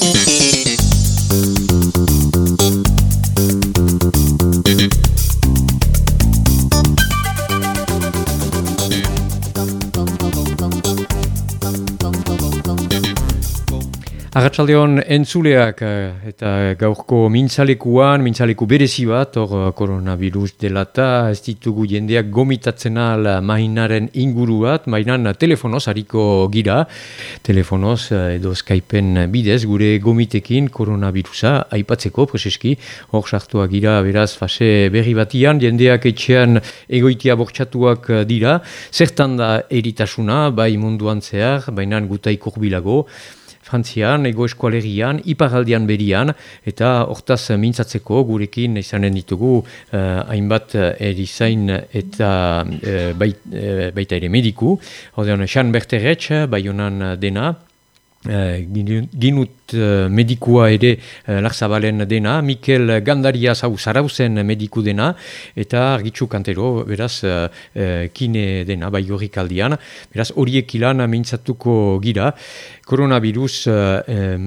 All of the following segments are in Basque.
you Arratxaldeon entzuleak eh, eta gaurko mintzalekuan, mintzaleku berezi bat, hor eh, koronavirus dela eta ez ditugu jendeak gomitatzen al mainaren inguru bat, mainan telefonoz hariko gira, telefonoz eh, edo Skypeen bidez gure gomitekin koronavirusa aipatzeko preseski, hor sartua gira beraz fase berri batian, jendeak etxean egoitia bortxatuak dira, zertan da eritasuna, bai munduan zehar, bainan gutai kurbilago, Frantzian, ego eskualerian, iparaldian berian, eta hortaz mintzatzeko gurekin izanen ditugu uh, hainbat erizain eta uh, bait, uh, baita ere mediku. Hordean, Jean Berteretz, bai honan dena, Uh, ginut uh, medikua ere uh, larzabalen dena, Mikel Gandaria zau zarauzen mediku dena, eta argitzu kantero, beraz, uh, kine dena, bai horrik aldian, beraz, horiek ilan mintzatuko gira, koronavirus uh,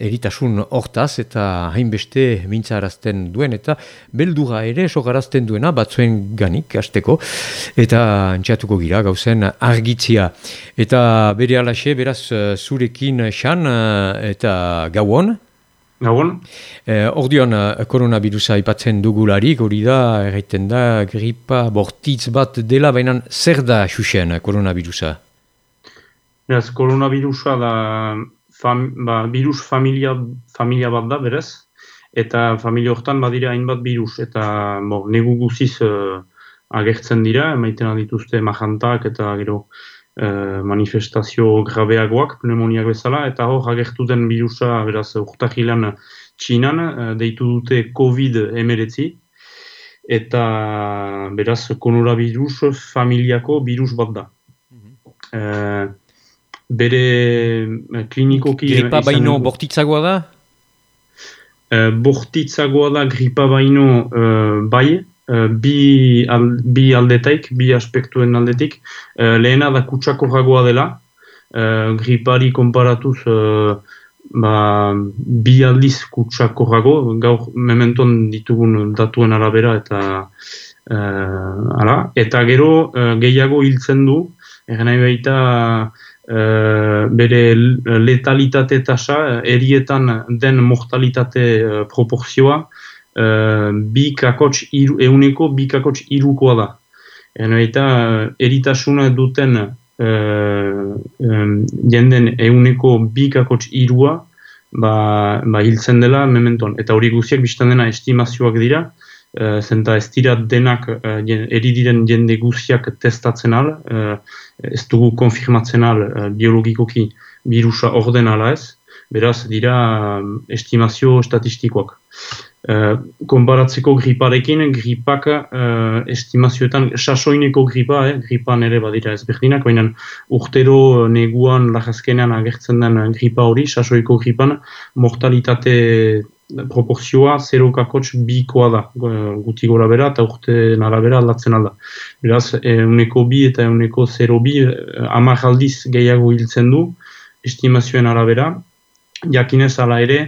eritasun hortaz eta hainbeste mintzarazten duen eta beldura ere sogarazten duena batzuen ganik hasteko. Eta antxatuko gira gauzen argitzia. Eta bere alaxe, beraz zurekin xan eta gauon. Gauon. Eh, ordion koronavirusa ipatzen dugularik, hori da, erraiten da, gripa bortitz bat dela, baina zer da xuxen koronavirusa? Beraz, koronavirusa da fam, ba, virus familia, familia bat da, berez, eta familia hortan badira hainbat virus, eta bo, negu guziz uh, agertzen dira, emaiten dituzte majantak eta gero uh, manifestazio grabeagoak, pneumoniak bezala, eta hor agertu den virusa, beraz, urtahilan txinan, uh, deitu dute COVID-19, eta beraz, koronavirus familiako virus bat da. Mm bere eh, klinikoki... Gripa baino bortitzagoa da? Uh, bortitzagoa da gripa baino uh, bai, uh, bi, al, bi aldetaik, bi aspektuen aldetik. Uh, lehena da kutsakorragoa dela, uh, gripari konparatuz ba, bi aldiz kutsakorrago, gaur mementon ditugun datuen arabera eta uh, ala. eta gero uh, gehiago hiltzen du, Egan nahi baita Eh, bere letalitate tasa, eh, erietan den mortalitate uh, proporzioa, uh, bi kakots iru, euneko bi kakots irukoa da. Eno eta eritasuna duten uh, um, jenden euneko bi kakots irua, ba, ba hiltzen dela mementon. Eta hori guziak biztan dena estimazioak dira, uh, zenta ez dira denak uh, eridiren jende guziak testatzen al, uh, ez dugu konfirmatzen al uh, biologikoki virusa ordenala ez, beraz dira estimazio statistikoak. Uh, konparatzeko griparekin, gripak uh, estimazioetan, sasoineko gripa, eh, gripan ere badira ez berdinak, baina urtero neguan lajazkenean agertzen den gripa hori, sasoiko gripan, mortalitate proporzioa 0 kakotx bikoa da, guti gora bera eta urte narabera aldatzen alda. Beraz, euneko bi eta euneko 0 bi amak aldiz gehiago hiltzen du, estimazioen arabera, jakinez ala ere,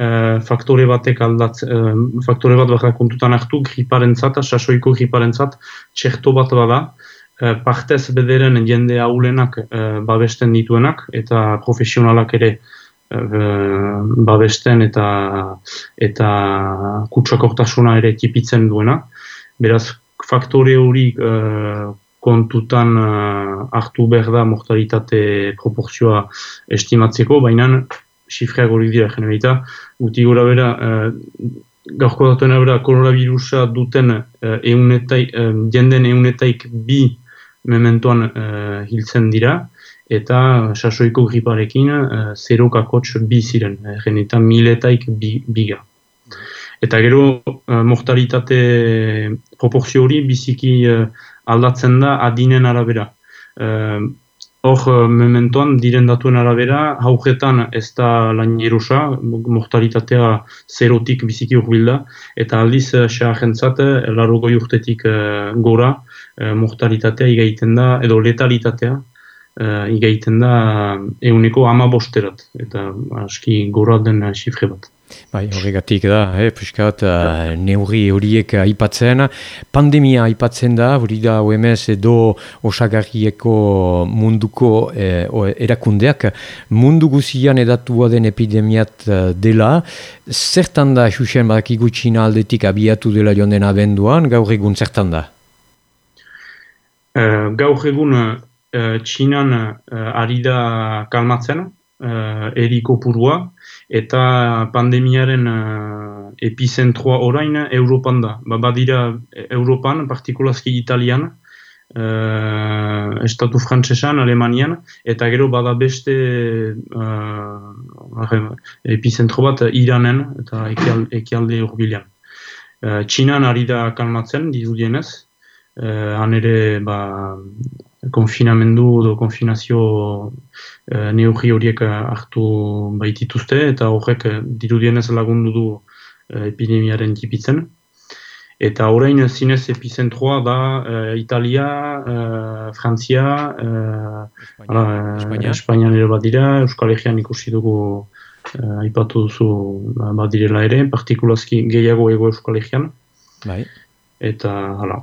uh, faktore batek aldatz, uh, faktore bat baka kontutan hartu, griparen zat, sasoiko griparen zat, txerto bat bada, uh, partez bederen jende haulenak uh, babesten dituenak, eta profesionalak ere uh, babesten eta eta kutsakortasuna ere tipitzen duena. Beraz, faktore hori uh, kontutan hartu behar da mortalitate proporzioa estimatzeko, baina xifreak hori dira generita. Guti gora bera, uh, gaurko datuen bera, koronavirusa duten uh, eunetai, uh, jenden eunetaik bi mementoan uh, hiltzen dira, eta sasoiko griparekin uh, zero kakotx bi ziren, egen eh, eta miletaik bi, biga. Eta gero uh, mortalitate proporzio hori biziki aldatzen da adinen arabera. Hor, uh, mementoan, diren datuen arabera, haujetan ez da lan jerusa, mortalitatea zerotik biziki urbilda, eta aldiz, uh, xahentzat, larrogoi urtetik uh, gora, uh, mortalitatea igaiten da, edo letalitatea, uh, igaiten da euneko ama bosterat, eta aski gora den xifre bat. Bai, horregatik da, eh, piskat, uh, neurri horiek aipatzen. Pandemia aipatzen da, hori da OMS edo osagarrieko munduko eh, erakundeak mundu guzian edatua den epidemiat dela. Zertan da, Xuxen, badakigu txina aldetik abiatu dela joan den abenduan, gaur egun zertan da? Uh, gaur egun uh, txinan uh, ari da kalmatzen, uh, eriko purua, eta pandemiaren uh, epizentroa orain Europan da. Ba, badira Europan, partikulazki Italian, uh, Estatu Frantsesan, Alemanian, eta gero bada beste uh, epizentro bat Iranen eta ekialde urbilean. Uh, Txinan ari da kalmatzen, dizudienez, uh, han ere ba, konfinamendu edo konfinazio e, neurri horiek hartu baitituzte eta horrek eh, dirudienez lagundu du e, epidemiaren tipitzen. Eta orain zinez epizentroa da Italia, e, Frantzia, Espainia. Espainia nire bat dira, Euskal Herrian ikusi dugu e, aipatu duzu bat direla ere, partikulazki gehiago ego Euskal Herrian. Bai. Eta, hala.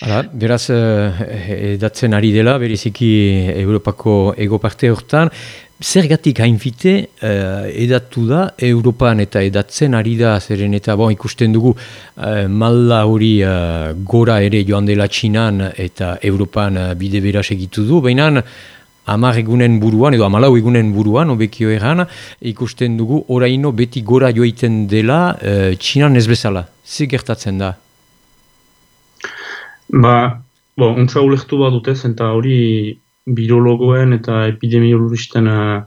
Hala, beraz, eh, edatzen ari dela, bereziki Europako ego parte hortan, zergatik hainfite eh, edatu da, Europan eta edatzen ari da, zeren eta bon, ikusten dugu eh, malda hori gora ere joan dela Txinan eta Europan bide beraz egitu du, baina amar egunen buruan, edo amalau egunen buruan, obekio erran, ikusten dugu oraino beti gora joiten dela Txinan ez bezala. Zer gertatzen da? Ba, bo, untsa ulektu bat dutez, eta hori birologoen eta epidemiologisten uh,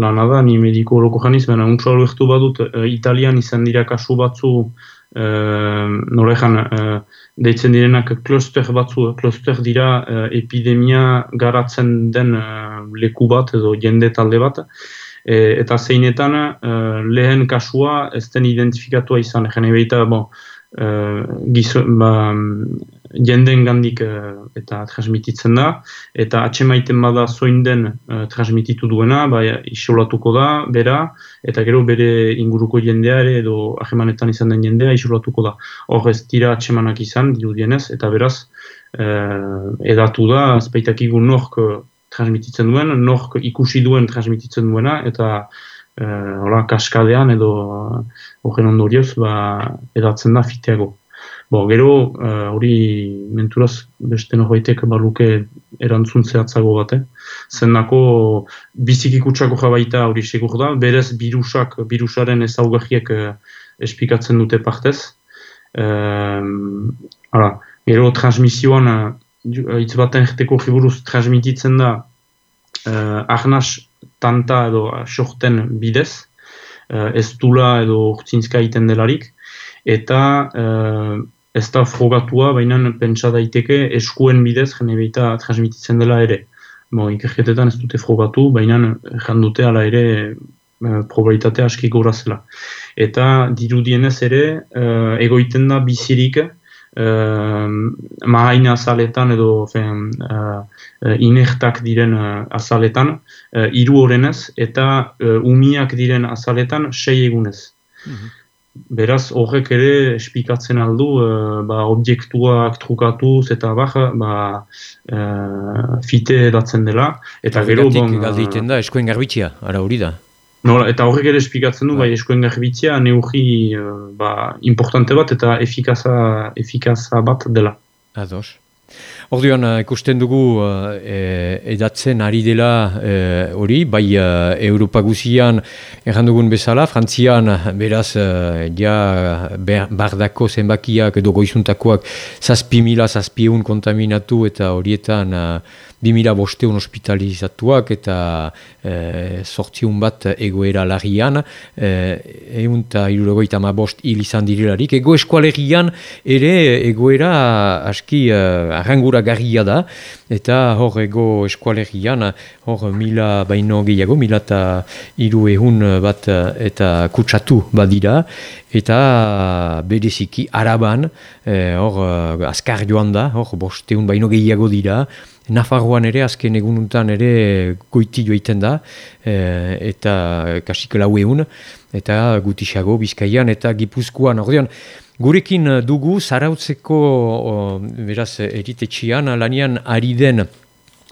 lana da, ni mediko horoko janiz, baina untsa ulektu bat dut, uh, Italian izan dira kasu batzu, uh, norejan, uh, deitzen direnak kloster batzu, kloster dira uh, epidemia garatzen den leku bat edo jende talde bat, e, eta zeinetan lehen kasua ez den identifikatua izan, jene behita, bon, uh, gizo, ba, jenden gandik uh, eta transmititzen da, eta atxemaiten bada zoin den uh, transmititu duena, bai, isolatuko da, bera, eta gero bere inguruko jendea ere, edo ahemanetan izan den jendea, isolatuko da. Hor ez dira atxemanak izan, dirudienez, eta beraz, uh, edatu da, azpeitakigu nork transmititzen duen, nork ikusi duen transmititzen duena, eta hola, kaskadean edo horren ondorioz, ba, edatzen da fiteago. Bo, gero, eh, hori uh, menturaz beste norbaitek baluke erantzun zehatzago bate. Eh? Zendako biziki kutsako jabaita hori segur da, berez birusak, birusaren ezaugarriek uh, espikatzen dute partez. Uh, ara, gero, transmisioan, uh, hitz baten jeteko jiburuz, transmititzen da uh, arnas tanta edo sorten bidez, uh, ez dula edo urtzinska iten delarik, eta ez da frogatua, baina pentsa daiteke eskuen bidez jene behita transmititzen dela ere. Bo, ikerketetan ez dute frogatu, baina jandute ala ere e, probabilitate aski gora zela. Eta dirudienez ere, e, egoiten da bizirik e, mahaina azaletan edo fen, e, inertak diren azaletan, e, iru horrenez, eta umiak diren azaletan sei egunez. Mhm. Beraz, horrek ere espikatzen aldu, uh, ba, objektuak trukatuz eta bar, ba, uh, fite edatzen dela. Eta gero, bon... Galdeiten da, eskoen garbitzia, ara hori da. Nola, eta horrek ere espikatzen du, bai, bai eskoen garbitzia, neurri ba, importante bat eta efikaza, efikaza bat dela. Ados. Orduan, uh, ikusten dugu uh, edatzen ari dela uh, hori, bai uh, Europa guzian errandugun bezala, Frantzian beraz ja bardako zenbakiak edo goizuntakoak zazpi mila, zazpi egun kontaminatu eta horietan uh, 2000 bosteun hospitalizatuak eta e, sortziun bat egoera larrian, e, egun eta irurogoita ma bost hil izan direlarik. Ego eskualerian ere egoera aski e, arrangura garria da, eta hor ego eskualerian hor mila baino gehiago, mila eta iru ehun bat eta kutsatu badira, eta bereziki araban, hor azkar joan da, hor bosteun baino gehiago dira, Nafarroan ere, azken egununtan ere goiti joiten da, e, eta kasik lau egun, eta gutixago bizkaian eta gipuzkoan. Ordean, gurekin dugu, zarautzeko, beraz, eritetxian, lanian ari den,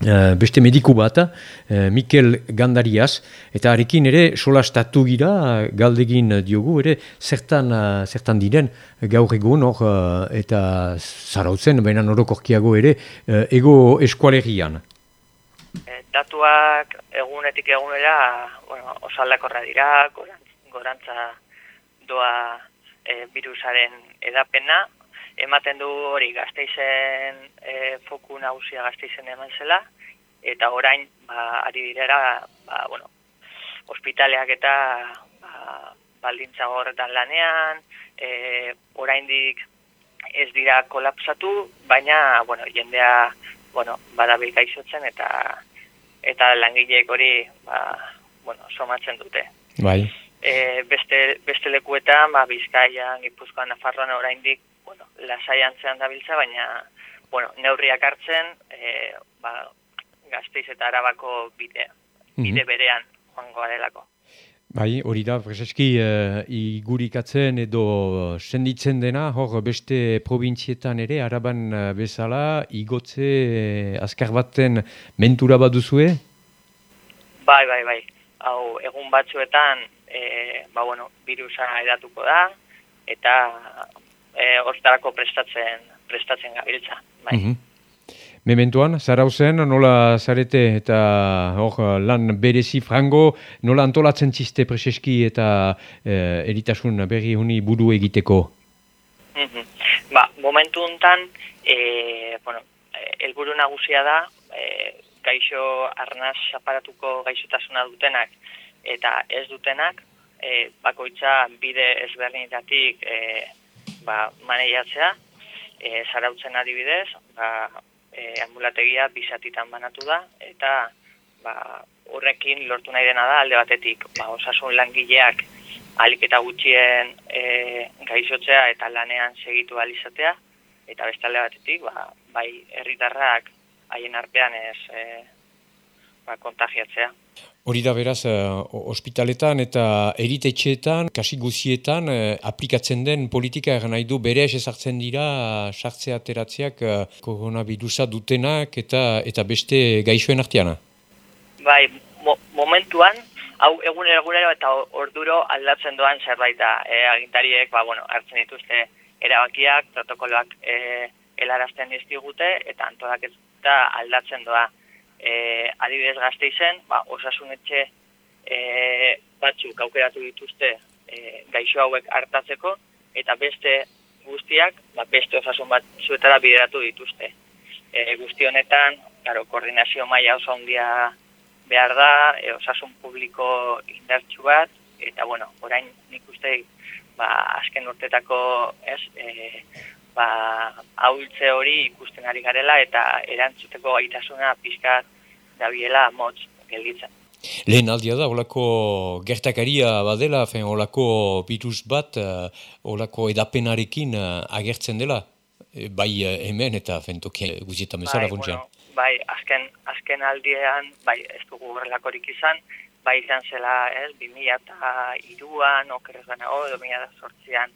Uh, beste mediku bat, uh, Mikel Gandariaz, eta arekin ere solastatu gira, galdegin diogu, ere zertan, uh, zertan diren gaur egun hor, eta zarautzen, baina norokorkiago ere, ego eskualerian. E, datuak egunetik egunera, bueno, osaldakorra dira, gorantza doa e, virusaren edapena, ematen du hori gazteizen e, foku nagusia gazteizen eman zela, eta orain ba, ari direra ba, bueno, ospitaleak eta ba, baldintza horretan lanean, e, oraindik ez dira kolapsatu, baina bueno, jendea bueno, badabil gaizotzen eta eta langileek hori ba, bueno, somatzen dute. Bai. E, beste, beste lekuetan, ba, Bizkaian, Gipuzkoan, Nafarroan oraindik bueno, lasaian zean dabiltza, baina, bueno, neurriak hartzen, e, ba, gazteiz eta arabako bide, mhm. bide berean joango garelako. Bai, hori da, prezeski, uh, igurikatzen edo senditzen dena, hor beste provintzietan ere, araban uh, bezala, igotze uh, azkar baten mentura bat duzue? Bai, bai, bai. Hau, egun batzuetan, e, ba, bueno, virusa edatuko da, eta e, hortarako prestatzen prestatzen gabiltza. Bai. Mm -hmm. Mementuan, zarauzen, nola zarete eta hor, lan berezi frango, nola antolatzen txiste preseski eta e, eritasun berri honi buru egiteko? Mm -hmm. Ba, momentu untan, e, bueno, elburu nagusia da, e, gaixo arnaz aparatuko gaixotasuna dutenak eta ez dutenak, e, bakoitza bide ezberdinetatik e, ba, maneiatzea, e, zarautzen adibidez, ba, e, ambulategia bizatitan banatu da, eta ba, horrekin lortu nahi dena da alde batetik, ba, osasun langileak alik eta gutxien e, gaixotzea eta lanean segitu alizatea, eta beste alde batetik, ba, bai herritarrak haien artean ez e, ba, kontagiatzea. Hori da beraz, uh, ospitaletan eta eritetxeetan, kasi guzietan, uh, aplikatzen den politika eran nahi du bere esartzen dira, uh, sartzea ateratzeak uh, koronavirusa dutenak eta eta beste gaixoen arteana? Bai, mo momentuan, hau egunero egunero eta orduro aldatzen doan zerbait da. E, agintariek, ba, bueno, hartzen dituzte erabakiak, protokoloak e, helarazten dizkigute eta antolak ez da aldatzen doa e, adibidez gazte izen, ba, osasunetxe e, batzuk aukeratu dituzte e, gaixo hauek hartatzeko, eta beste guztiak, ba, beste osasun batzuetara bideratu dituzte. E, guzti honetan, claro, koordinazio maila oso handia behar da, e, osasun publiko indartsu bat, eta bueno, orain nik uste, ba, azken urtetako, ez, e, ba, haultze hori ikusten ari garela eta erantzuteko gaitasuna pizkat dabiela motz gelditzen. Lehen aldia da, olako gertakaria badela, fen, olako virus bat, uh, olako edapenarekin uh, agertzen dela, e, bai hemen eta fentoki guzietan bezala bai, bueno, bai, azken, azken aldiean, bai, ez dugu horrelakorik izan, bai izan zela, ez, 2000 eta iruan, okerez gana, o, 2008an,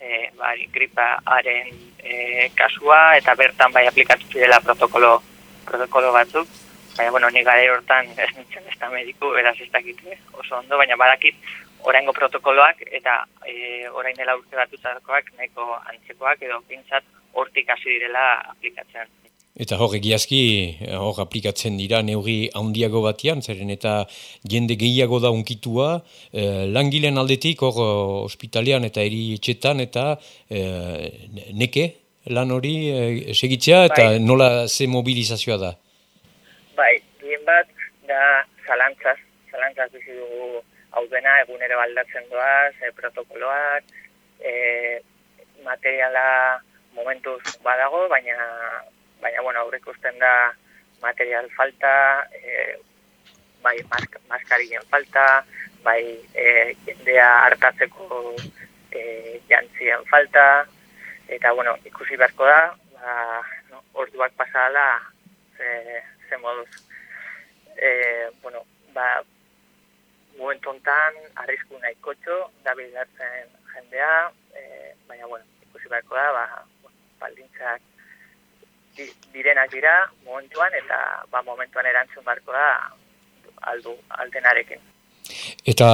e, bai, gripaaren e, kasua, eta bertan bai aplikatu zirela protokolo, protokolo batzuk. Baina, bueno, ni gare hortan ez nintzen ez da mediku, beraz ez dakite oso ondo, baina badakit oraingo protokoloak eta e, orain dela urte batutakoak nahiko antzekoak edo pintzat hortik hasi direla aplikatzen. Eta hor egiazki, hor aplikatzen dira neuri handiago batian, zeren eta jende gehiago da unkitua, e, langileen aldetik hor ospitalean eta eri etxetan eta e, neke lan hori e, segitzea eta bai. nola ze mobilizazioa da? Bai, dien bat da zalantzaz, zalantzaz bizi dugu hau dena egunero aldatzen doaz, e, protokoloak, e, materiala momentuz badago, baina baina bueno, aurre ikusten da material falta, e, bai mask, maskarien falta, bai e, jendea hartatzeko e, jantzien falta, eta bueno, ikusi beharko da, ba, no, orduak pasala ze, ze moduz. E, bueno, ba, momentu ontan, arrisku nahi kotxo, da bilatzen jendea, e, baina, bueno, ikusi beharko da, ba, baldintzak direnak dira momentuan, eta ba, momentuan erantzun beharko da aldu, aldenarekin. Eta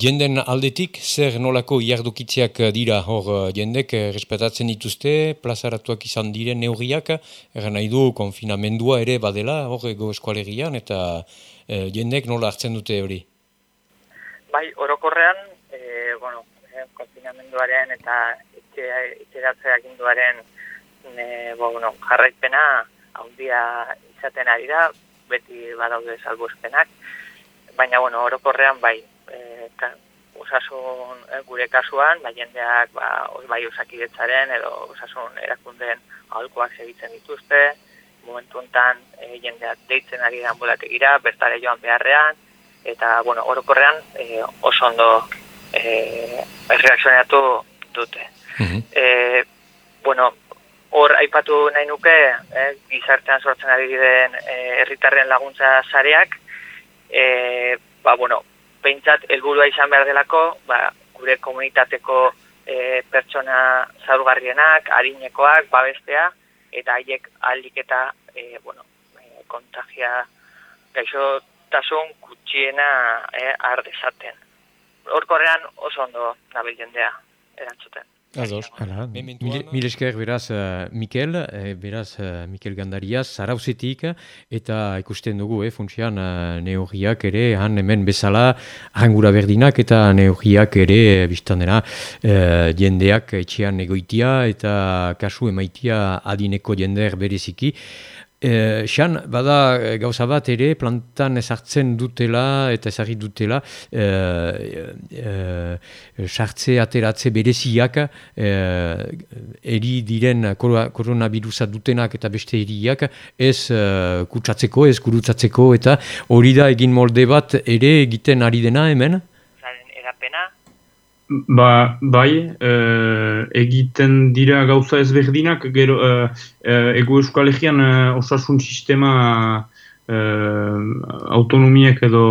jenden aldetik, zer nolako iardukitzeak dira hor jendek respetatzen dituzte, plazaratuak izan diren neurriak, erra nahi du konfinamendua ere badela hor ego eskualerian, eta e, jendek nola hartzen dute hori? Bai, orokorrean, e, bueno, konfinamenduaren eta itxeratzea ginduaren e, bueno, jarraipena handia izaten ari da, beti badaude salbuespenak, baina bueno, orokorrean bai, e, ka, osasun e, gure kasuan, bai jendeak ba, bai osakidetzaren edo osasun erakundeen aholkoak segitzen dituzte, momentu enten e, jendeak deitzen ari da ambulategira, bertare joan beharrean, eta bueno, orokorrean e, oso ondo e, reakzionatu dute. Mm bueno, hor aipatu nahi nuke, eh, gizartean sortzen ari diren herritarren laguntza sareak, e, ba, bueno, pentsat helburua izan behar delako, ba, gure komunitateko e, pertsona zaurgarrienak, harinekoak, babestea, eta haiek aldik eta, e, bueno, e, kontagia gaixo tasun kutsiena e, ardezaten. Horkorrean oso ondo nabil jendea erantzuten. Ados, hala. Mil esker beraz uh, Mikel, eh, beraz uh, Mikel Gandariaz, zarauzetik, eta ikusten dugu, eh, funtsian uh, neogiak ere, han hemen bezala, hangura berdinak, eta neogiak ere, biztan dena, uh, jendeak etxean egoitia, eta kasu emaitia adineko jender bereziki, Xan, bada eh, gauza bat ere plantan ezartzen dutela eta ezagit dutela eh, eh, sartze ateratze bereziak eh, eri diren koronavirusa dutenak eta beste eriak ez eh, kutsatzeko, ez gurutzatzeko eta hori da egin molde bat ere egiten ari dena hemen? Zaren erapena Ba, bai, e, egiten dira gauza ezberdinak, gero, e, e, ego eskualegian e, osasun sistema e, autonomiek edo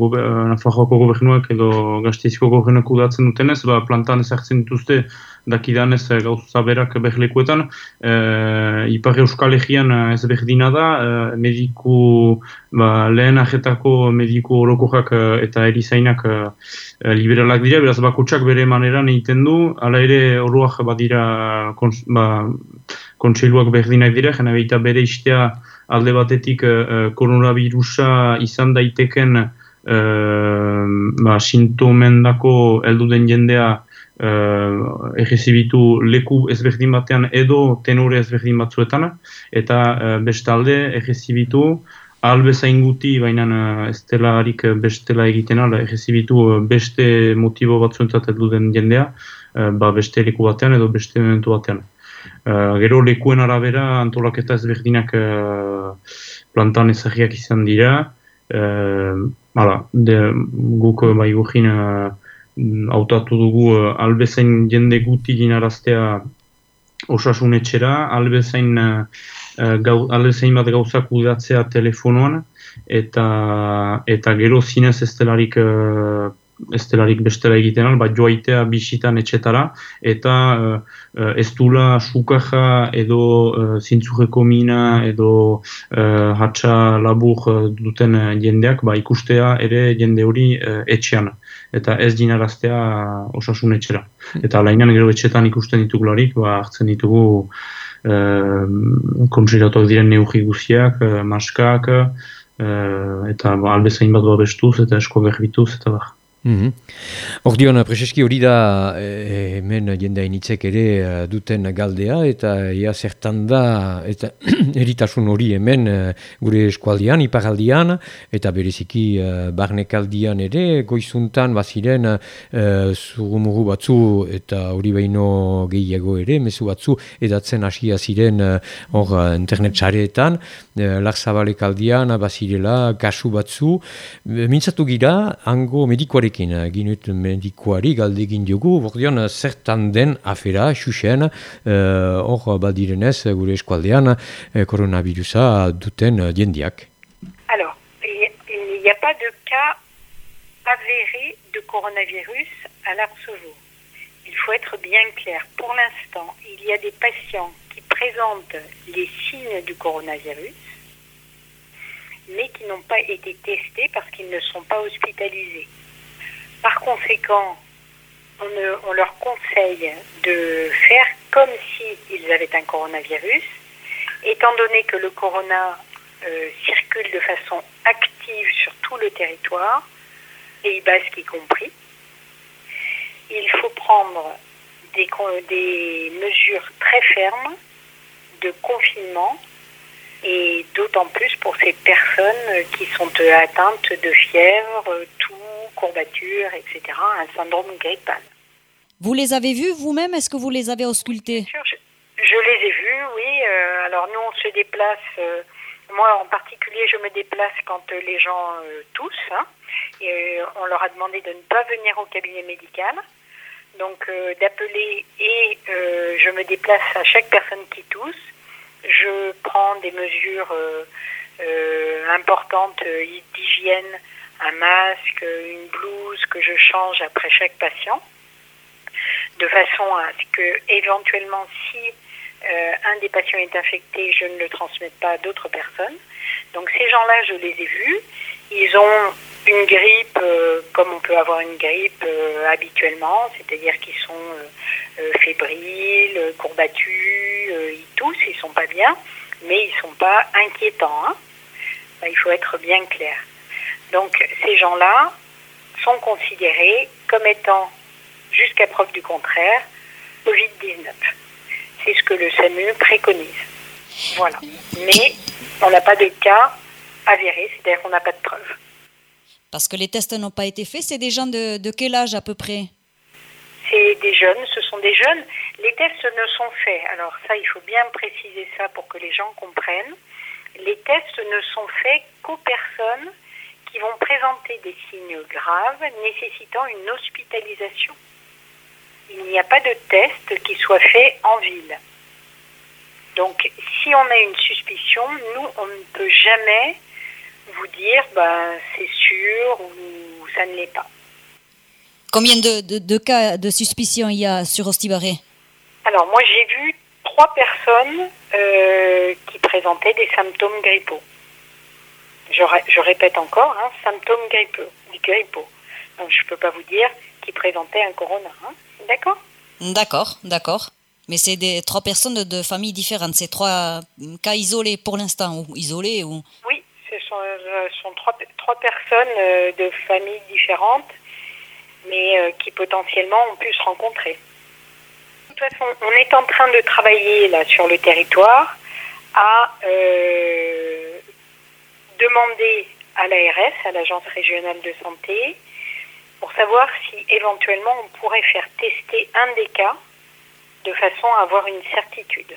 gobe, Nafarroako gobernuak edo gazteizko gobernuak udatzen dutenez, ba, plantan ezartzen dituzte dakidan ez eh, gauza berak berlekuetan. E, Ipar Euskal Egean eh, ez berdina da, e, mediku, ba, lehen ajetako mediku orokoak eta erizainak e, liberalak dira, beraz bakotsak bere maneran egiten du, ala ere oroak badira kons, ba, kontseiluak berdinak dira, jena behita bere istea alde batetik e, koronavirusa izan daiteken e, ba, sintomen dako elduden jendea uh, egizibitu leku ezberdin batean edo tenore ezberdin batzuetan, eta uh, bestalde egizibitu albezain guti, baina ez dela harik bestela egiten ala, egizibitu beste motibo batzuentzat edu den jendea, uh, ba beste leku batean edo beste momentu batean. Uh, gero lekuen arabera antolaketa ezberdinak uh, plantan ezagiak izan dira, uh, hala, de, guk bai Mm, hautatu dugu uh, albezain jende guti ginaraztea osasun etxera, albezain, uh, gau, albezain bat gauzak udatzea telefonoan, eta, eta gero zinez ez delarik uh, ez delarik bestela egiten al, bat joaitea bisitan etxetara, eta uh, ez dula sukaja edo uh, zintzureko mina edo uh, hatxa labur duten jendeak, ba, ikustea ere jende hori uh, etxean, eta ez dinaraztea osasun etxera. Eta lainan gero etxetan ikusten ditugularik, ba, hartzen ditugu uh, diren neugi guziak, maskak, eta ba, albezain bat babestuz eta esko berbituz, eta bar. Mm -hmm. Ordion, prezeski hori da e, hemen jendea initzek ere e, duten galdea eta ia zertan da eta eritasun hori hemen gure eskualdian, iparaldian eta bereziki barnekaldian ere goizuntan baziren e, zurumuru batzu eta hori behin gehiago ere, mezu batzu edatzen hasia ziren hor internet txareetan, e, larzabalek aldian bazirela kasu batzu, mintzatu gira, hango medikoarek Alors, il n'y a pas de cas avéré de coronavirus à l'Arceveau. Il faut être bien clair. Pour l'instant, il y a des patients qui présentent les signes du coronavirus, mais qui n'ont pas été testés parce qu'ils ne sont pas hospitalisés. Par conséquent, on, leur conseille de faire comme s'ils avaient un coronavirus, étant donné que le corona euh, circule de façon active sur tout le territoire, Pays Basque y compris. Il faut prendre des, mesures très fermes de confinement et d'autant plus pour ces personnes qui sont atteintes de fièvre, toux, courbatures, etc., un syndrome grippal. Vous les avez vus vous-même? Est-ce que vous les avez auscultés? Je, les ai vus, oui. Euh, alors nous, on se déplace. Euh, moi, en particulier, je me déplace quand les gens euh, toussent. Hein, et on leur a demandé de ne pas venir au cabinet médical. Donc d'appeler et je me déplace à chaque personne qui tousse je prends des mesures euh, euh, importantes euh, d'hygiène, un masque, une blouse que je change après chaque patient, de façon à ce que éventuellement si un des patients est infecté, je ne le transmette pas à d'autres personnes. Donc ces gens-là, je les ai vus. Ils ont une grippe comme on peut avoir une grippe habituellement, c'est-à-dire qu'ils sont fébriles, courbatus, euh, ils toussent, ils sont pas bien, mais ils sont pas inquiétants. Hein. il faut être bien clair. Donc ces gens-là sont considérés comme étant, jusqu'à preuve du contraire, Covid-19. C'est ce que le SAMU préconise. Voilà. Mais on n'a pas de cas avérés, c'est-à-dire qu'on n'a pas de preuves. Parce que les tests n'ont pas été faits, c'est des gens de quel âge à peu près? C'est des jeunes, ce sont des jeunes. Les tests ne sont faits. Alors ça, il faut bien préciser ça pour que les gens comprennent. Les tests ne sont faits qu'aux personnes qui vont présenter des signes graves nécessitant une hospitalisation. Il n'y a pas de test qui soit fait en ville. Donc, si on a une suspicion, nous, on ne peut jamais vous dire, ben, c'est sûr ou ça ne l'est pas. Combien de, cas de suspicion il y a sur Ostibaré Alors, moi, j'ai vu trois personnes euh, qui présentaient des symptômes grippaux. Je, répète encore, hein, symptômes grippaux. Donc, je ne peux pas vous dire qui présentaient un corona. Hein. D'accord? D'accord, d'accord. Mais c'est des trois personnes de familles différentes. C'est trois cas isolés pour l'instant, ou isolés ou... Oui, ce sont, euh, trois, trois, personnes euh, de familles différentes mais euh, qui potentiellement ont pu se rencontrer. De toute façon, on est en train de travailler là sur le territoire à euh, demander à l'ARS, à l'Agence régionale de santé, pour savoir si éventuellement on pourrait faire tester un des cas de façon à avoir une certitude.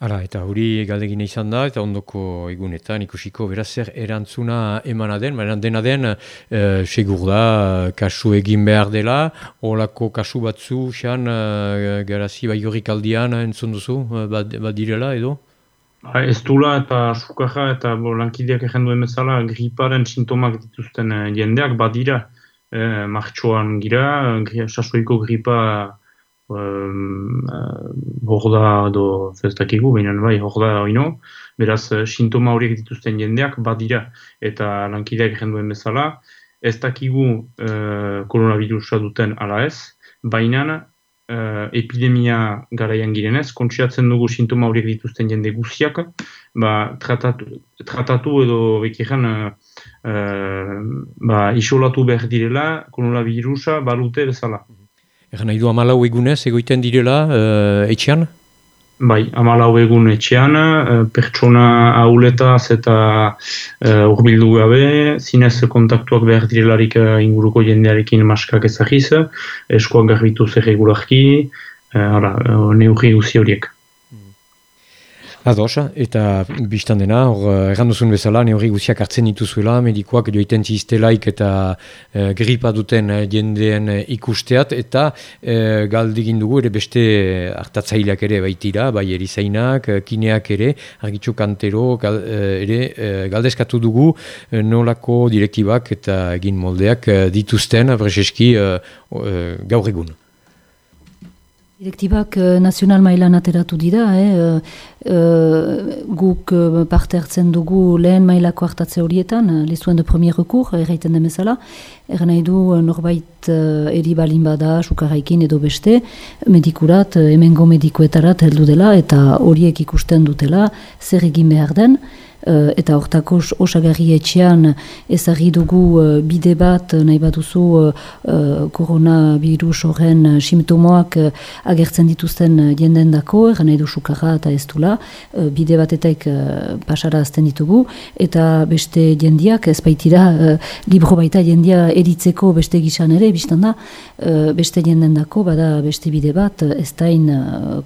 Hala, eta huri galdegin izan da, eta ondoko egunetan ikusiko beraz zer erantzuna emana den, baina dena den, e, segur da, kasu egin behar dela, holako kasu batzu, xan, e, garazi bai aldian entzun duzu, e, bat, direla edo? Ba, ez dula eta sukarra eta bo, lankideak egin duen bezala griparen sintomak dituzten jendeak badira, e, martxoan gira, gri, sasoiko gripa hor da do zestakigu, baina bai hor da oino, beraz eh, sintoma horiek dituzten jendeak badira eta lankideak jenduen bezala, ez dakigu uh, koronavirusa duten ala ez, baina uh, epidemia garaian girenez, kontsiatzen dugu sintoma horiek dituzten jende guziak, ba, tratatu, tratatu edo bekiren uh, ba, isolatu behar direla koronavirusa balute bezala. Egan nahi du amalau egunez egoiten direla uh, etxean? Bai, amalau egun etxean, uh, pertsona hauletaz eta uh, urbildu gabe, zinez kontaktuak behar direlarik uh, inguruko jendearekin maskak ezagiz, eskoak garbitu zer regularki, uh, neurri guzi horiek. Ados, eta biztan dena, hor, erranduzun bezala, ne hori guziak hartzen dituzuela, medikoak joiten ziztelaik eta e, gripa duten e, jendeen e, ikusteat, eta e, galdigin dugu ere beste hartatzaileak ere baitira, bai erizainak, kineak ere, argitxu kantero, ere galdezkatu dugu nolako direktibak eta egin moldeak dituzten, breseski, gaur egun. Direktibak uh, nazional mailan ateratu dira, eh? uh, guk parte hartzen dugu lehen mailako hartatze horietan, lezuen de premier rekur, erraiten demezala, er nahi du norbait eri balin bada, sukaraikin edo beste, medikurat, uh, emengo medikuetarat heldu dela, eta horiek ikusten dutela, zer egin behar den, eta hortako osagarri etxean ezagri dugu uh, bide bat nahi bat duzu uh, koronavirus horren simptomoak agertzen dituzten jenden dako, eran nahi du sukarra eta ez dula, bide batetek pasara azten ditugu, eta beste jendiak, ez baitira, libro baita jendia eritzeko beste gizan ere, biztan da, beste jenden dako, bada beste bide bat, ez dain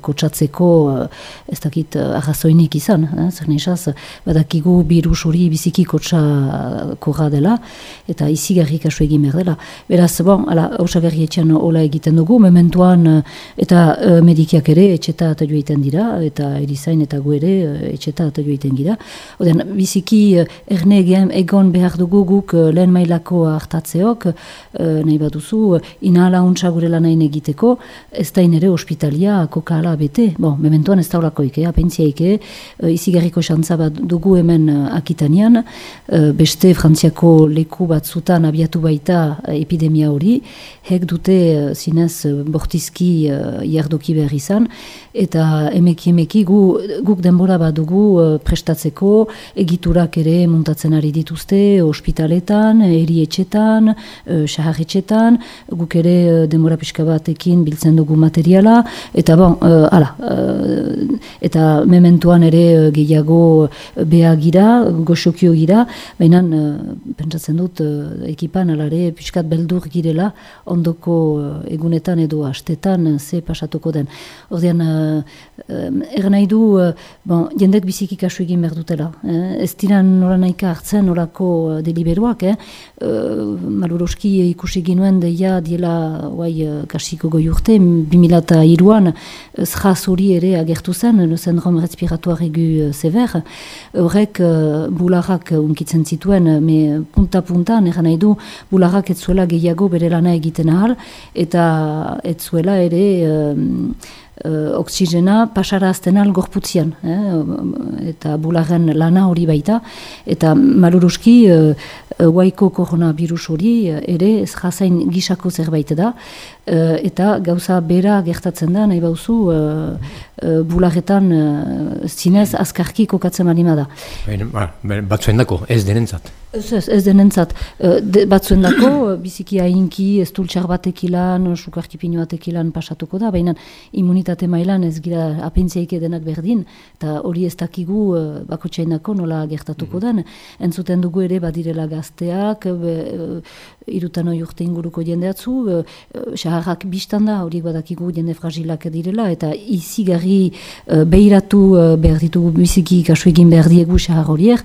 kotsatzeko, ez dakit, arrazoinik izan, eh? zer bada badakigu virus hori biziki kotsa korra dela, eta izi garri kasu egin behar dela. Beraz, bon, ala, hausagarri etxean hola egiten dugu, mementuan eh, eta uh, medikiak ere etxeta eta joiten dira, eta erizain eta gu ere etxeta eta joiten gira. Oden, biziki erne egon behar dugu guk lehen mailako hartatzeok, uh, nahi baduzu, inala untsa gure nahi egiteko, ez da ere ospitalia koka ala bete. Bon, mementuan ez taulakoik, eh, apentziaik, uh, izi garriko xantza bat dugu hemen uh, akitanian, uh, beste frantziako leku batzutan abiatu baita uh, epidemia hori, hek dute zinez bortizki jardoki behar izan, eta emeki emeki gu, guk denbora bat dugu uh, prestatzeko, egiturak ere montatzen ari dituzte, ospitaletan, erietxetan, uh, saharretxetan, guk ere denbora pixka batekin biltzen dugu materiala, eta bon, ala, eta mementuan ere gehiago behar gira, goxokio gira, baina uh, pentsatzen dut uh, ekipan alare pixkat beldur girela ondoko uh, egunetan edo astetan uh, ze pasatuko den. Ordean, uh, er nahi du, bon, jendek biziki kasu egin behar dutela. Eh? Ez diran nola nahika hartzen nolako uh, deliberuak, eh? maluroski ikusi ginuen deia diela guai, uh, kasiko goi urte, 2002an zraz hori ere agertu zen, zendrom respiratuar egu uh, sever, horrek uh, bularrak unkitzen zituen, me punta-punta, nera nahi du, bularrak ez zuela gehiago bere lana egiten ahal, eta ez zuela ere uh, oksigena pasara azten gorputzian, eh? eta bularren lana hori baita, eta maluruski uh, waiko koronavirus hori ere ez jazain gisako zerbait da, uh, eta gauza bera gertatzen da, nahi bauzu, uh, uh, bularretan uh, zinez azkarki kokatzen malima da. Ba, batzuen dako, ez denentzat. Ez, ez, ez denentzat. Uh, de, batzuen dako, biziki hainki, ez dultxar batek ilan, sukarki pinu batek ilan pasatuko da, baina imunitate mailan ez gira apentziaik edenak berdin, eta hori ez dakigu uh, bako txainako nola gertatuko mm den. Entzuten dugu ere badirela gazteak, be, uh, irutan hori urte inguruko jendeatzu, uh, xaharrak biztan da, horiek badakigu jende fragilak direla, eta izi gari uh, behiratu uh, behar ditugu biziki kasu egin behar diegu xahar horiek,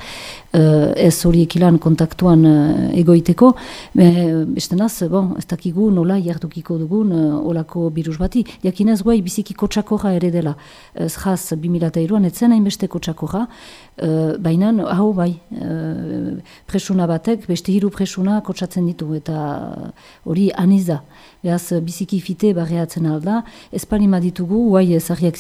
ez horiek ilan kontaktuan uh, egoiteko, me, bestenaz, bon, ez dakigu nola jartukiko dugun uh, olako birus bati. Jakinez guai biziki kotsakorra ere dela. Ez jaz, 2002an, etzen hainbeste kotsakorra, uh, baina hau bai, uh, presuna batek, beste hiru presuna kotsatzen ditu, eta hori aniza. Beaz, biziki fite barreatzen alda, ez palima ditugu, guai ezariak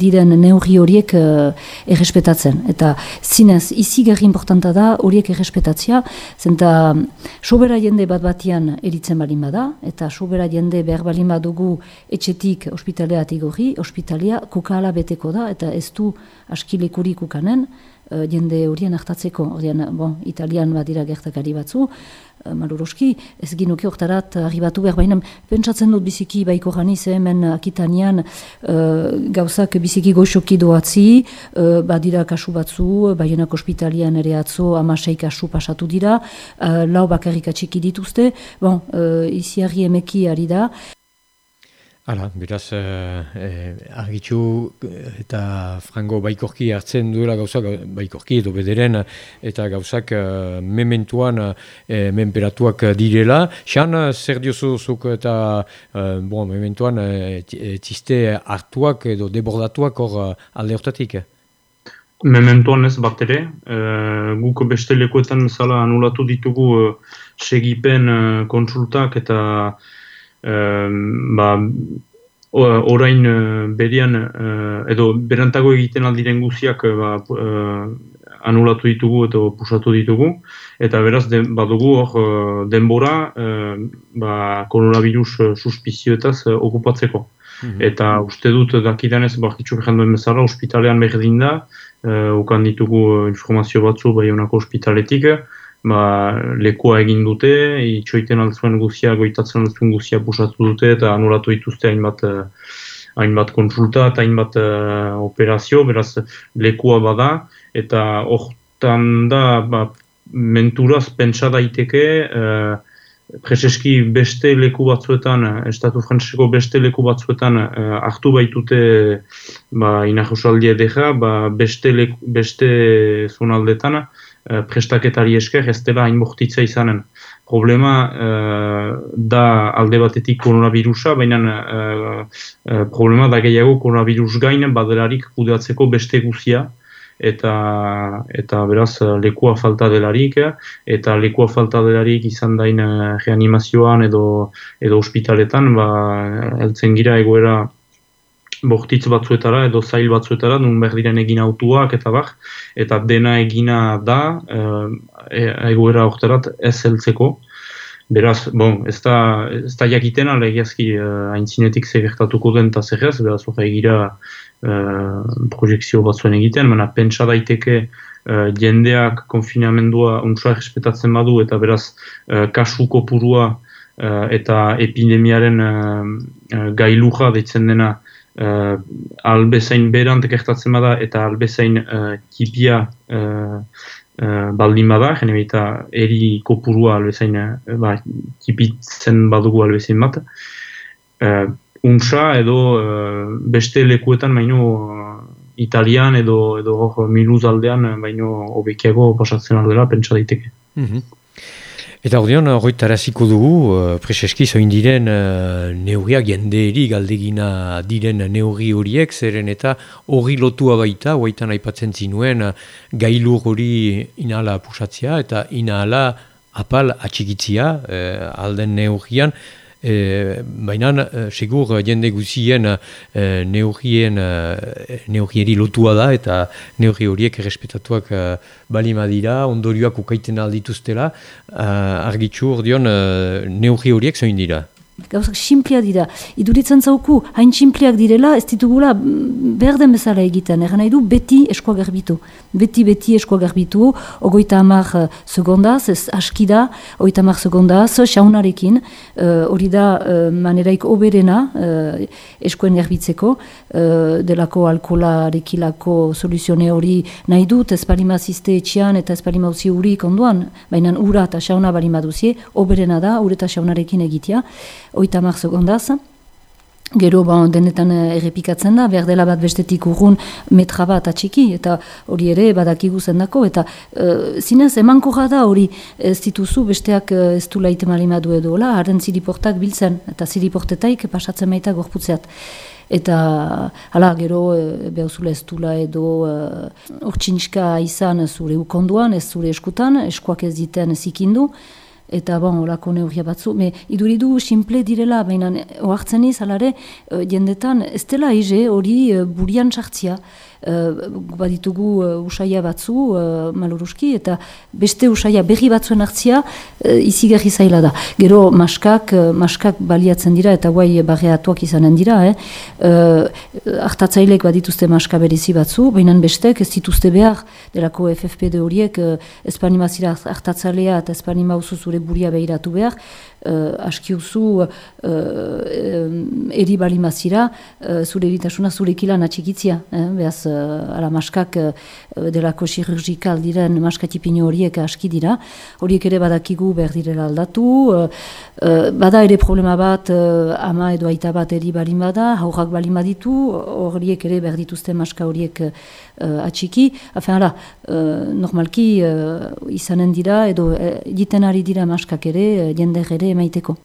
diren neurri horiek uh, errespetatzen. Eta zinez, izi gerri importanta da horiek errespetatzia, zenta sobera jende bat batian eritzen balin bada, eta sobera jende behar balin badugu etxetik ospitaleat igorri, ospitalia kukala beteko da, eta ez du askilekurik ukanen, uh, jende horien hartatzeko, ordean, bon, italian badira gertakari batzu, uh, maluroski, ez ginuke hortarat arribatu behar, baina pentsatzen dut biziki baiko janiz hemen akitanian uh, gauzak biziki goxoki doatzi, uh, badira kasu batzu, baienak ospitalian ere atzo amasei kasu pasatu dira, uh, lau bakarrik atxiki dituzte, bon, uh, izi emeki ari da, Hala, beraz, eh, eh, argitxu eh, eta frango baikorki hartzen duela gauzak, baikorki edo bederen, eta gauzak eh, mementuan eh, menperatuak direla. Xan, zer diozu zuk eta, eh, bon, mementuan, eh, txiste hartuak edo debordatuak hor eh, alde hortatik? Mementuan ez bat ere, eh, guk beste lekuetan zala anulatu ditugu eh, segipen eh, konsultak eta ba, orain uh, berian edo berantago egiten aldiren guziak ba, anulatu ditugu eta pusatu ditugu eta beraz badugu hor denbora ba, koronavirus suspizioetaz okupatzeko. Mhm. Eta uste dut dakidanez, bakitzu behar duen bezala, ospitalean berdin da, uh, ukan ditugu informazio batzu bai honako ospitaletik, ba, lekua egin dute, itxoiten altzuen guzia, goitatzen altzuen guzia pusatu dute, eta anulatu dituzte hainbat, uh, hainbat konsulta eta hainbat uh, operazio, beraz lekua bada, eta hortan da, ba, menturaz pentsa daiteke, uh, Prezeski beste leku batzuetan, Estatu Frantzeko beste leku batzuetan uh, hartu baitute ba, inajosaldi edera, ba, beste, leku, beste zonaldetan, Eh, prestaketari esker ez dela hain izanen. Problema uh, da alde batetik koronavirusa, baina uh, uh, problema da gehiago koronavirus gain badelarik kudeatzeko beste guzia, eta eta beraz lekua falta delarik eta lekua falta delarik izan dain reanimazioan edo edo ospitaletan ba heltzen gira egoera bortitz batzuetara edo zail batzuetara, nun behar egin autuak eta bar, eta dena egina da, e, egoera orterat ez heltzeko. Beraz, bon, ez da, ez da jakiten alegiazki uh, haintzinetik segertatuko den eta zerrez, beraz, hori egira uh, projekzio batzuen egiten, baina pentsa daiteke uh, jendeak konfinamendua untsa respetatzen badu eta beraz uh, kasu kopurua uh, eta epidemiaren uh, gailuja deitzen dena uh, albezain berant gertatzen bada eta albezain uh, kipia uh, uh, baldin bada, jene baita eri kopurua albezain uh, ba, kipitzen badugu albezain bat. Uh, untsa edo uh, beste lekuetan baino uh, italian edo edo miluz aldean baino obekiago pasatzen aldera pentsa daiteke. Mm Eta ordean, hori taraziko dugu, uh, preseski zoin diren uh, neurriak jendeeri galdegina diren neurri horiek, zeren eta hori lotua baita, hoaitan aipatzen zinuen, uh, gailur hori inala pusatzea eta inala apal atxikitzia uh, alden neurrian, E, Baina, e, segur, jende guzien e, neurrien, e, lotua da eta neurri horiek errespetatuak e, bali madira, ondorioak ukaiten aldituztela, e, dion e, neurri horiek zoin dira gauzak simpliak dira. Iduritzen zauku, hain simpliak direla, ez ditugula berden bezala egiten. Egan nahi du, beti eskoa garbitu. Beti, beti eskoa garbitu. Ogoita hamar uh, segondaz, ez aski da, ogoita hamar segondaz, xaunarekin, uh, hori da uh, maneraik oberena uh, eskoen garbitzeko, uh, delako alkoolarekilako soluzione hori nahi dut, ez palima ziste eta ez palima uzi hurik onduan, baina ura eta xauna balima duzie, oberena da, ura eta xaunarekin egitea oita mar segondaz. Gero ba, denetan eh, errepikatzen da, behar dela bat bestetik urrun metra bat atxiki, eta hori ere badakigu zendako, eta e, zinez emanko da hori ez dituzu besteak eh, ez du laite malimadu edo, la, haren ziriportak biltzen, eta ziriportetaik pasatzen maita gorputzeat. Eta, hala, gero, e, behuzula ez dula edo urtsinska izan zure ukonduan, ez zure eskutan, eskuak ez diten zikindu, eta bon, olako neurria batzu. Me, iduridu simple direla, baina oartzen izalare, uh, jendetan, ez dela hori uh, burian sartzia baditugu uh, usaia batzu uh, maluruski eta beste usaia berri batzuen hartzia uh, izi zaila da. Gero maskak, maskak baliatzen dira eta guai barreatuak izanen dira. Eh? Uh, badituzte maska berizi batzu, baina bestek ez dituzte behar delako FFPD horiek uh, espanimazira hartatzailea eta espanima zure buria behiratu behar. Uh, askiuzu uh, eri bali mazira, uh, zure eritasuna zure kilan atxikitzia. Eh? Beaz, uh, ala maskak uh, delako chirurgikal diren maskatipino horiek aski dira. Horiek ere badakigu behar direla aldatu. Uh, uh, bada ere problema bat, uh, ama edo aita bat eri bali bada, haurrak bali baditu, horiek ere behar dituzte maska horiek uh, atxiki. Hafen, ala, uh, normalki uh, izanen dira, edo egiten ari dira maskak ere, jende ere emaiteko.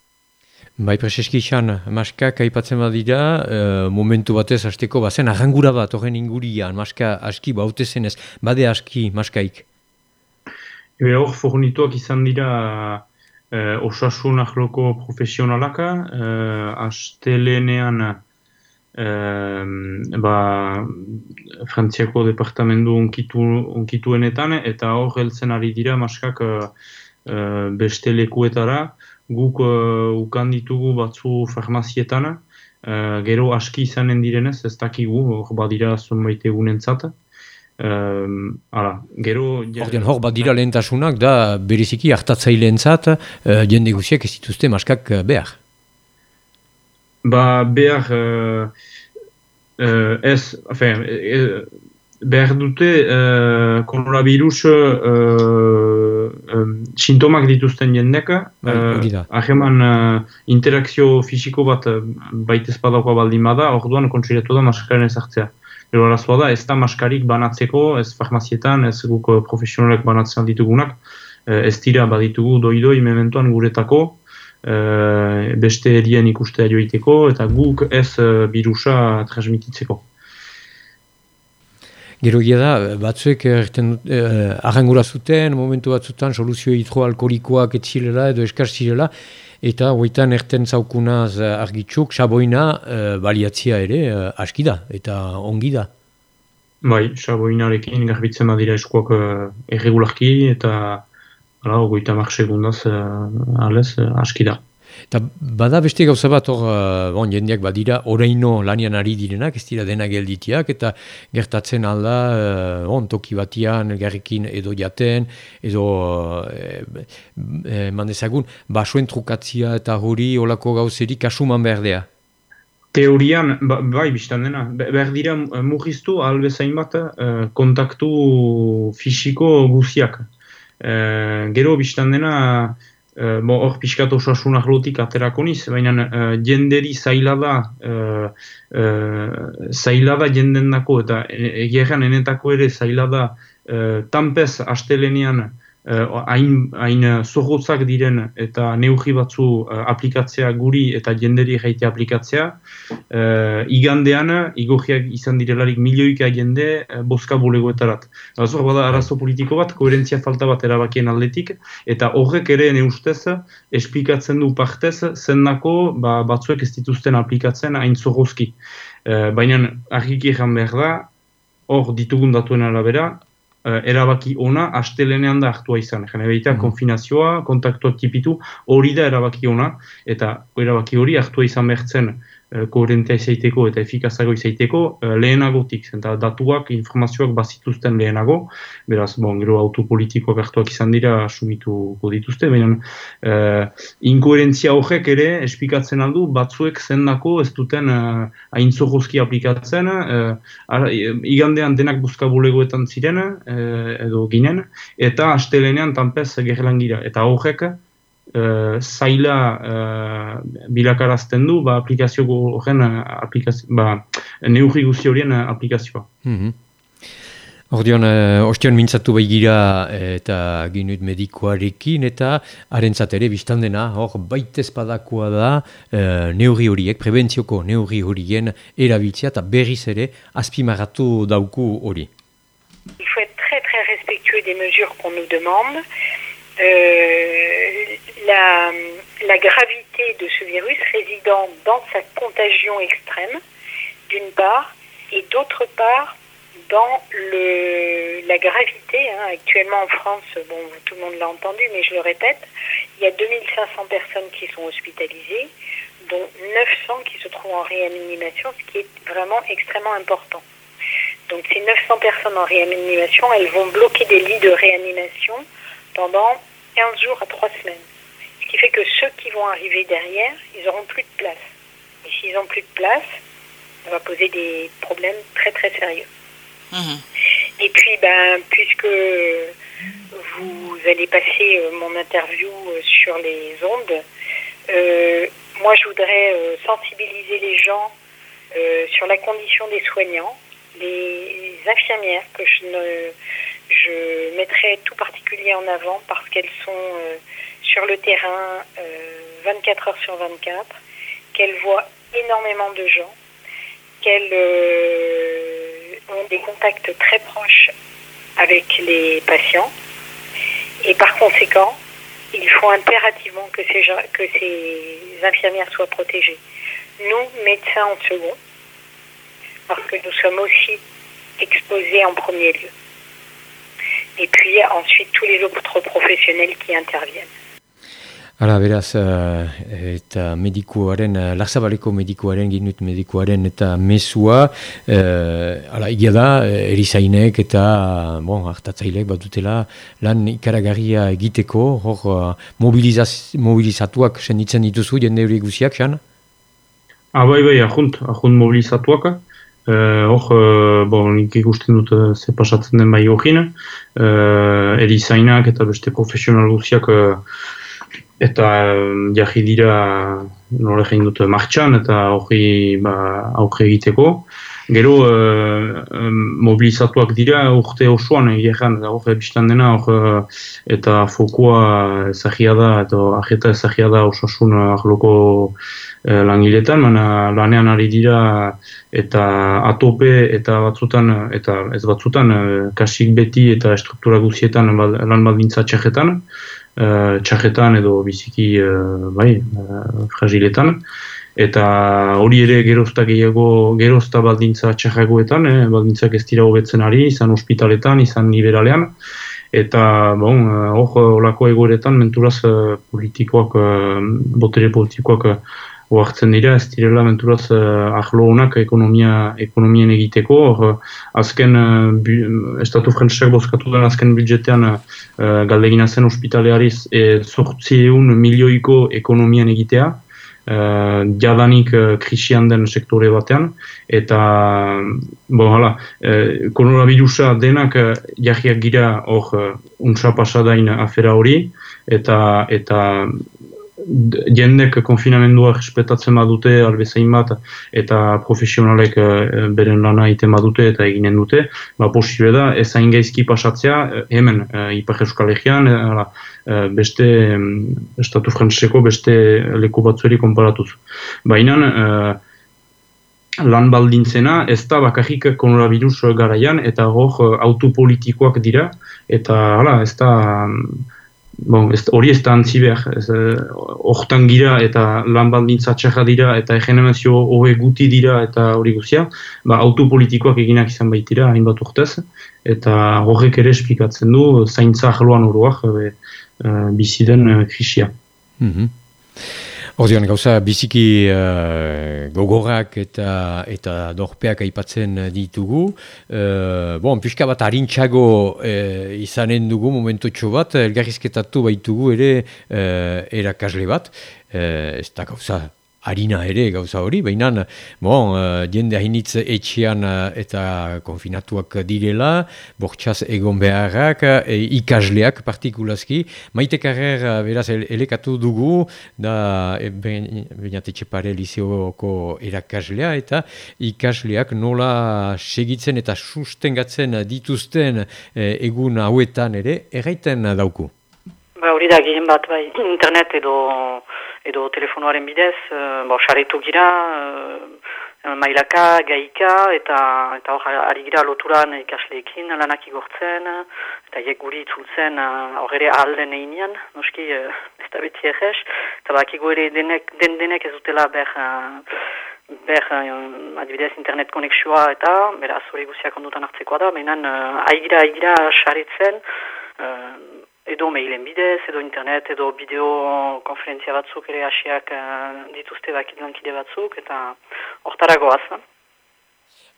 Bai, Prezeski xan, maskak aipatzen badira, e, momentu batez hasteko bazen, arrangura bat horren ingurian, maska aski baute zenez, bade aski maskaik? Ebe hor, fornituak izan dira e, osasun ahloko profesionalaka, e, astelenean e, ba, frantziako departamendu onkitu, onkituenetan, eta hor heltzen ari dira maskak e, beste lekuetara, guk uh, ukan ditugu batzu farmazietan, uh, gero aski izanen direnez, ez dakigu, hor badira zonbait egunen zat. Uh, gero... Ordean, hor badira lehentasunak da bereziki hartatzaileen zat, uh, jende guziak ez dituzte maskak behar. Ba, behar... Uh, uh, ez, afen, behar dute uh, koronavirus uh, sintomak dituzten jendek, uh, aheman uh, interakzio fisiko bat uh, baitez badauko baldin bada, orduan kontsilatu da maskaren ezartzea. Ero arazoa da, ez da maskarik banatzeko, ez farmazietan, ez guk profesionalek banatzen ditugunak, ez dira baditugu doidoi mementoan guretako, uh, beste erien ikustea joiteko, eta guk ez uh, virusa transmititzeko. Gero da, batzuek erten eh, zuten, momentu batzutan soluzio hidroalkolikoak etzilela edo eskar zirela, eta hoitan erten zaukunaz argitxuk, saboina eh, baliatzia ere eh, aski da, eta ongi da. Bai, saboinarekin garbitzen badira eskuak eh, erregularki, eta ala, goita marsegundaz eh, alez eh, aski da. Eta bada beste gauza bat hor, uh, bon, jendeak badira, oraino lanian ari direnak, ez dira dena gelditiak, eta gertatzen alda, uh, on, toki batian, garrikin edo jaten, edo, uh, e, mandezagun, basuen trukatzia eta hori olako gauzerik kasuman berdea. Teorian, ba, bai, biztan dena, behar dira mugiztu albezain bat kontaktu fisiko guziak. Gero biztan dena, Uh, hor pixkat osasun ahlotik aterako niz, baina uh, jenderi zaila da, uh, uh, zaila da jenden dako, eta egeran enetako ere zaila da, uh, tampez astelenean hain, hain uh, diren eta neugi batzu uh, aplikatzea guri eta jenderi jaite aplikatzea. Uh, igandean, igorriak izan direlarik milioika jende uh, boska bulegoetarat. Azor, bada arazo politiko bat, koherentzia falta bat erabakien aldetik, eta horrek ere neustez, esplikatzen du partez, zendako ba, batzuek ez dituzten aplikatzen hain zorrozki. Uh, Baina, argiki behar da, hor ditugun datuen arabera, uh, erabaki ona astelenean da hartua izan. Jene behita, mm. konfinazioa, kontaktuak tipitu, hori da erabaki ona, eta erabaki hori hartua izan behartzen Eh, koherentea izaiteko eta efikazago izaiteko uh, lehenagotik, eta datuak, informazioak bazituzten lehenago, beraz, bon, gero autopolitikoak hartuak izan dira sumituko dituzte, baina uh, inkoherentzia horrek ere espikatzen aldu, batzuek zendako ez duten uh, aintzogozki aplikatzen, uh, igandean denak buzka bulegoetan ziren, edo ginen, eta astelenean tanpez gerlan gira, eta horrek, uh, zaila uh, bilakarazten du ba, aplikazio horren eh, aplikazio, ba, neurri guzi horien aplikazioa. Mm -hmm. Ordeon, ostion mintzatu behigira eta ginuit medikoarekin eta harentzat ere biztan dena, hor baitez padakoa da e, neurri horiek, prebentzioko neurri horien erabiltzea eta berriz ere azpimarratu dauku hori. Il faut être très très respectueux des mesures qu'on nous demande. Euh, la, gravité de ce virus résidant dans sa contagion extrême, d'une part, et d'autre part, dans la gravité. Hein, actuellement en France, bon, tout le monde l'a entendu, mais je le répète, il y a 2500 personnes qui sont hospitalisées, dont 900 qui se trouvent en réanimation, ce qui est vraiment extrêmement important. Donc ces 900 personnes en réanimation, elles vont bloquer des lits de réanimation pendant 15 jours à 3 semaines. Qui fait que ceux qui vont arriver derrière, ils auront plus de place. Et s'ils n'ont plus de place, ça va poser des problèmes très très sérieux. Mhm. Et puis, ben, puisque vous allez passer euh, mon interview euh, sur les ondes, euh, moi je voudrais sensibiliser les gens euh, sur la condition des soignants, les infirmières que je ne je mettrai tout particulier en avant parce qu'elles sont euh, sur le terrain euh, 24 heures sur 24, qu'elles voient énormément de gens, qu'elles euh, ont des contacts très proches avec les patients et par conséquent, il faut impérativement que ces, gens- que ces infirmières soient protégées. Nous, médecins en second, parce que nous sommes aussi exposés en premier lieu. Et puis ensuite tous les autres professionnels qui interviennent. Hala, beraz, eh, eta medikuaren, eh, larzabaleko medikuaren, ginut medikuaren eta mesua, eh, hala, egia da, erizainek eta, bon, hartatzaileek bat dutela, lan ikaragarria egiteko, hor, mobilizatuak senditzen dituzu, jende hori guziak, xan? Ah, bai, bai, ahunt, ahunt mobilizatuak. Hor, bon, nik ikusten dut ze pasatzen den bai horien. Eh, erizainak eta beste profesional guztiak eh, eta eh, jarri dira nola egin dute martxan eta hori ba, aurre egiteko. Gero eh, em, mobilizatuak dira urte osoan egeran, eta hor biztan dena hor eh, eta fokua ezagia da, eta ajeta ezagia da osasun arloko eh, langiletan, baina lanean ari dira eta atope eta batzutan, eta ez batzutan, eh, kasik beti eta estruktura guzietan lan baldintza txajetan, eh, txajetan edo biziki bai, fragiletan, eta hori ere gerozta gehiago, gerozta baldintza txarragoetan, eh, baldintzak ez dira hobetzen ari, izan ospitaletan, izan liberalean, eta bon, hor olako egoeretan menturaz politikoak, botere politikoak oartzen dira, ez direla menturaz eh, ahlo ekonomia, ekonomien egiteko, hor eh, azken eh, bu- estatu frantsesak bozkatu den azken budgetean eh, galdegina zen ospitaleariz e, zortzieun milioiko ekonomian egitea, eh, jadanik eh, krisian den sektore batean, eta, bo, hala, eh, koronavirusa denak eh, jahiak gira hor eh, untsa pasadain afera hori, eta, eta jendek konfinamendua respetatzen badute albezain bat eta profesionalek eh, beren lana egiten badute eta eginen dute, ba posible da ez hain gaizki pasatzea eh, hemen uh, Ipar Euskal Herrian eh, hala, eh, beste mm, estatu frantzeko beste leku batzueri konparatuz. Baina eh, lan baldintzena ez da bakarrik koronavirus garaian eta hor autopolitikoak dira eta hala ez da mm, bon, ez, hori ez da antzi behar ez, eh, hortan gira eta lan baldintza txarra dira eta egenemazio hobe guti dira eta hori guzia ba, autopolitikoak eginak izan baitira hainbat urtez eta horrek ere esplikatzen du zaintza ahloan oroak eh, eh, bizi eh, krisia. Mhm. Ordean, gauza biziki eh, gogorrak eta eta dorpeak aipatzen ditugu. Uh, bon, pixka bat harintxago uh, izanen dugu momentotxo bat, elgarrizketatu baitugu ere uh, erakasle bat. Uh, ez da gauza harina ere gauza hori, baina bon, uh, jende hainitz etxean uh, eta konfinatuak direla, bortxaz egon beharrak, e, ikasleak partikulazki. Maite Carrer, uh, beraz, el, elekatu dugu, da e, bainat etxepare liseoko erakaslea, eta ikasleak nola segitzen eta sustengatzen dituzten eh, egun hauetan ere, erraiten dauku. Ba, hori da, gehien bat, bai, internet edo, edo telefonoaren bidez, uh, bo, saretu gira, uh, mailaka, gaika, eta, eta hor, ari gira loturan ikasleekin lanak igortzen, eta hiek guri itzultzen, uh, hor ere alden einean, noski, uh, ez da beti egez, eta bakigu ere denek, den denek ez dutela ber, ber, adibidez, internet konexioa eta, beraz, hori guziak ondutan hartzekoa da, menan, uh, aigira, aigira saretzen, uh, edo mailen bidez, edo internet, edo bideokonferentzia batzuk ere hasiak uh, dituzte bakit lankide batzuk, eta hortara goaz.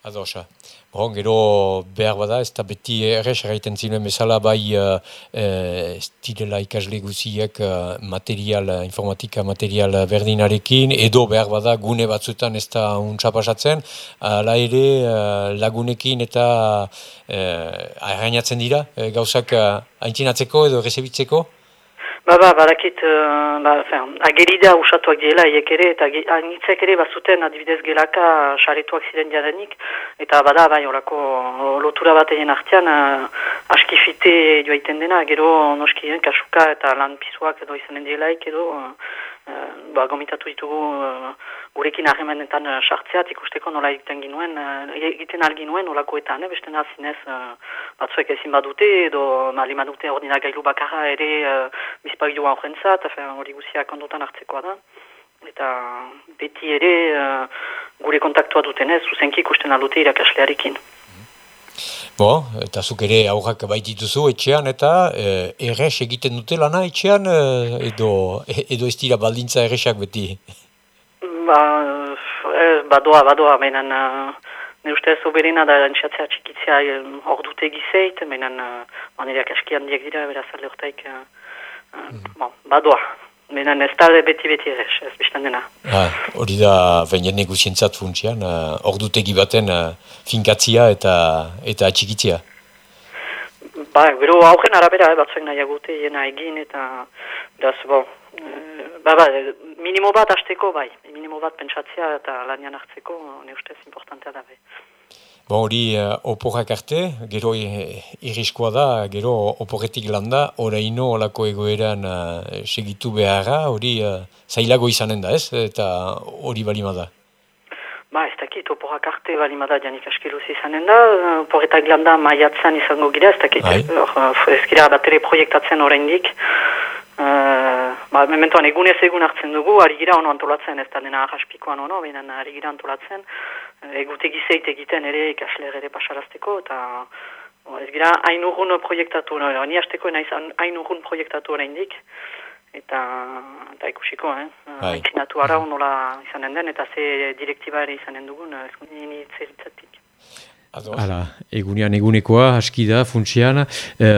Adosa. Bon, gero behar bada, ez da beti errez erraiten zinuen bezala bai uh, ez direla ikasle guziek uh, material, informatika material berdinarekin, edo behar bada gune batzuetan ez da untsa pasatzen, ala ere lagunekin eta uh, dira, gauzak uh, aintzinatzeko edo rezebitzeko? Ba, ba, badakit, uh, ba, agerida usatuak diela aiek ere, eta anitzek ere bazuten adibidez gelaka xaretuak ziren jadanik, eta bada, bai, orako lotura bat egin artean, uh, askifite joaiten dena, gero noski, eh, kasuka eta lan pizuak edo izanen dielaik edo, uh, ba, gomitatu ditugu uh, gurekin ahemanetan uh, sartzeat ikusteko nola egiten ginuen, uh, egiten algin nuen nolakoetan, eh, beste nazinez uh, batzuek ezin badute edo mali badute ordina gailu bakarra ere uh, bizpagidua horrentzat, hori guziak ondotan hartzekoa da. Eta beti ere uh, gure kontaktua dutenez, zuzenki ikusten aldute irakaslearekin. Bo, eta zuk ere aurrak baitituzu etxean eta e, errez egiten dute lana etxean edo, edo ez dira baldintza errezak beti? Ba, ez, badoa, badoa, menan, ne ustez oberena da antxatzea txikitzea hor dute gizeit, menan, manereak aski handiak dira, beraz alde hortaik, mm. bon, badoa. Menan ez talde beti-beti ez, ez biztan dena. Hori da, jende guzientzat funtsian, uh, baten uh, finkatzia eta eta txikitzia. Ba, gero haugen arabera, eh, batzuek nahiagute, jena egin eta, beraz, bo, Ba, ba, minimo bat hasteko bai, minimo bat pentsatzea eta lanian hartzeko, ne ustez importantea da bai. Bon, hori uh, oporrak arte, gero irriskoa da, gero oporretik landa, oraino olako egoeran uh, segitu beharra, hori uh, zailago izanen da ez, eta hori balima da. Ba, ez dakit, oporrak arte balima da janik askeluz izanen da, oporretak landa maiatzen izango gira, ez dakit, ez gira bat ere proiektatzen oraindik, Uh, ba, mementoan egunez egun hartzen dugu, ari gira ono antolatzen, ez da dena jaspikoan ono, baina ari gira antolatzen, uh, egute gizeit egiten ere ikasler ere pasarazteko, eta uh, ez gira hain urgun proiektatu, no, ni hasteko naiz hain urgun proiektatu oraindik eta, eta ikusiko, eh? Hain ara nola izanen den, eta ze direktiba ere izanen dugun, ez nini zeritzatik. Hala, egunean egunekoa, aski da, funtsian. E,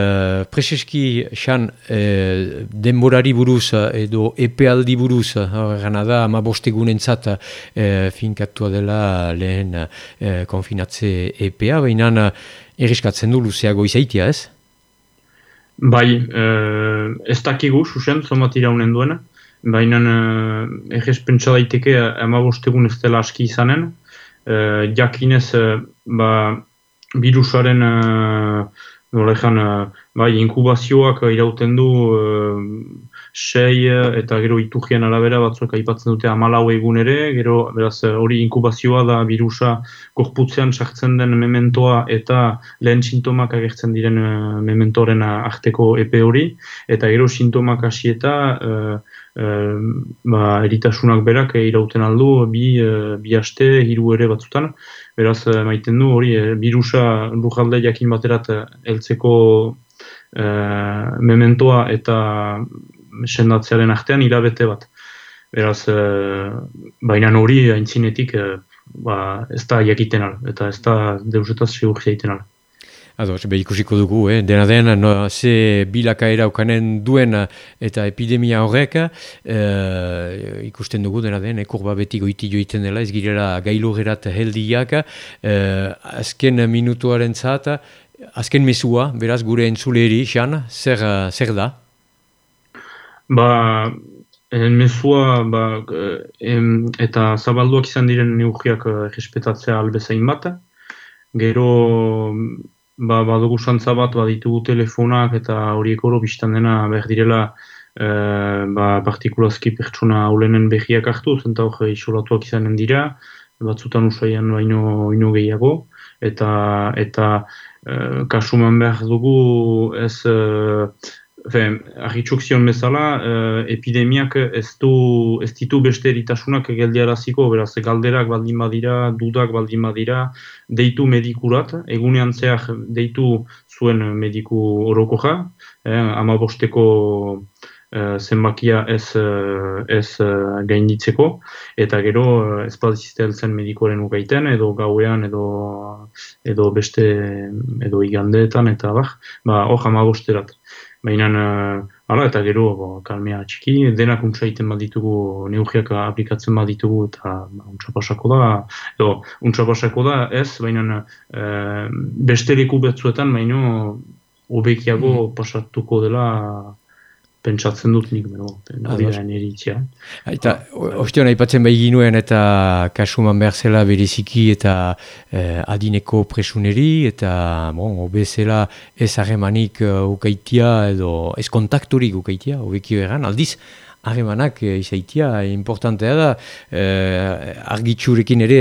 Prezeski, xan, e, denborari buruz edo epealdi buruz, gana da, ama bostegunen zat, e, finkatua dela lehen e, konfinatze epea, baina erriskatzen du luzeago izaitia, ez? Bai, e, ez dakigu, susen, zomat iraunen duena, baina e, erriz pentsa daiteke ama bostegun ez dela aski izanen, uh, jakinez uh, ba, virusaren uh, bai, inkubazioak irauten du uh, sei eta gero itugian arabera batzuek aipatzen dute amalau egun ere, gero beraz hori inkubazioa da virusa korputzean sartzen den mementoa eta lehen sintomak agertzen diren uh, mementoren arteko epe hori, eta gero sintomak hasi eta ba, eritasunak berak irauten aldu bi, e, bi aste, hiru ere batzutan. Beraz, maiten du hori, birusa lujalde jakin baterat heltzeko mementoa eta sendatzearen artean hilabete bat. Beraz, e, baina hori aintzinetik e, ba, ez da jakiten al, eta ez da deusetaz segur jaiten al. Ados, be dugu, eh? dena den, no, ze bilakaera ukanen duen eta epidemia horrek, eh, ikusten dugu dena den, ekurba beti goiti joiten dela, ez girela gailu gerat heldiak, eh, azken minutuaren zat, azken mesua, beraz gure entzuleri, xan, zer, zer da? Ba, en mesua, ba, em, eta zabalduak izan diren neugriak respetatzea albezain bat, gero ba, badugu santza bat, baditugu telefonak eta horiek oro biztan dena behar direla e, ba, partikulazki pertsona haulenen behiak hartu, zenta hori isolatuak izanen dira, batzutan usaian baino, baino gehiago, eta, eta e, kasuman behar dugu ez e, Arritxuk zion bezala, uh, epidemiak ez, du, ez ditu beste eritasunak geldiaraziko, beraz, galderak baldin badira, dudak baldin badira, deitu medikurat, egunean zehar deitu zuen mediku oroko ja, eh, ama bosteko uh, zenbakia ez, uh, ez uh, gainditzeko, eta gero ez badizizte heltzen medikoaren ukaiten, edo gauean, edo, edo beste, edo igandeetan, eta bar, ba, hor hamabosterat. Baina, uh, eta gero, bo, kalmea txiki, denak untsa iten baditugu, neugriak aplikatzen baditugu, eta ba, untsa pasako da, edo, untsa pasako da, ez, baina uh, beste leku betzuetan, baina, obekiago mm. pasatuko dela pentsatzen dut nik bero, nabidaren eritzia. Eta, ostion, aipatzen bai ginuen eta kasuman behar zela bereziki eta eh, adineko presuneri eta, bon, obezela ez harremanik uh, ukaitia edo ez kontakturik ukaitia, obeki beran, aldiz, harremanak uh, izaitia, importantea da, uh, argitxurekin ere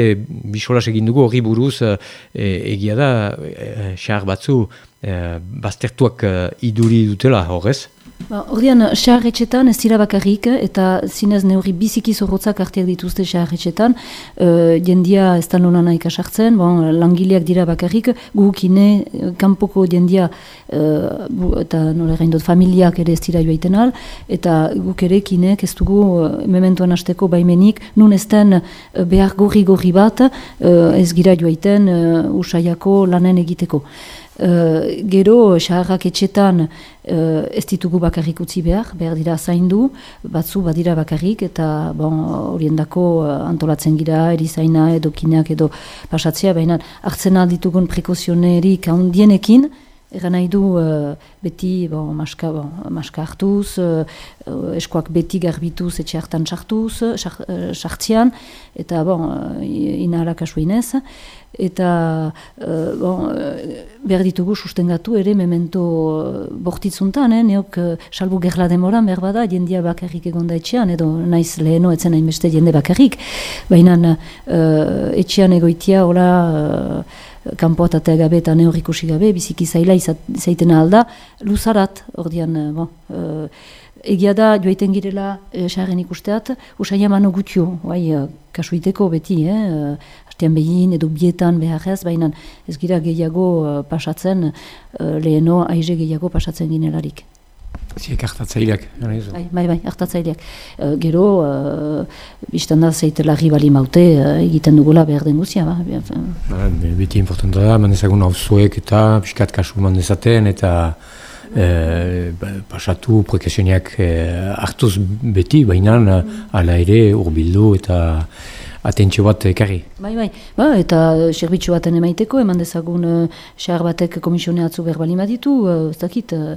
bisolas egin dugu horri buruz uh, egia da, uh, batzu, uh, baztertuak uh, iduri dutela, horrez? Ba, ordean, xaharretxetan ez dira bakarrik, eta zinez neurri biziki zorrotzak arteak dituzte xaharretxetan, uh, jendia ez da nolana ikasartzen, bon, langileak dira bakarrik, gukine, kanpoko jendia, uh, eta nola dut, familiak ere ez dira joaiten al, eta guk ere kinek ez dugu mementoan hasteko baimenik, nun ez den behar gorri-gorri bat, uh, ez gira joaiten uh, usaiako lanen egiteko. Uh, gero, xaharrak etxetan uh, ez ditugu bakarrik utzi behar, behar dira zaindu, batzu badira bakarrik, eta bon, dako uh, antolatzen gira, erizaina edo kineak edo pasatzea, baina hartzen ditugun prekozionerik handienekin, Egan nahi du uh, beti bon, maska, bon, maska hartuz, uh, eskoak beti garbituz etxe hartan sartuz, sartzian, eta bon, uh, inahalak inez. Eta uh, bon, behar ditugu sustengatu ere memento bortitzuntan, eh? neok uh, salbu gerla demoran behar bada, jendia bakarrik egonda etxean, edo naiz leheno etzen hain beste jende bakarrik. Baina uh, etxean egoitia, hola kanpoatatea gabe eta neurrikusi gabe, biziki zaila izaiten alda, luzarat, ordean, eh, bon, uh, egia da, joaiten girela esaren ikusteat, usain amano gutio, bai, kasuiteko beti, eh, hastean behin edo bietan beharrez, baina ez gira gehiago pasatzen, leheno aize gehiago pasatzen ginelarik. Ziek hartatzaileak. Bai, bai, bai, hartatzaileak. Uh, gero, uh, biztan da zeite lagri bali maute, uh, egiten dugula behar den guzia. Ba, ba, beti importanta da, man ezagun hau zuek eta piskat kasu man ezaten eta uh, pasatu prekesioniak uh, hartuz beti, baina ala ere urbildu eta atentzio bat ekarri. Bai, bai, ba, eta serbitxo baten emaiteko, eman dezagun uh, batek komisionea atzu behar bali maditu, uh, ez dakit, uh,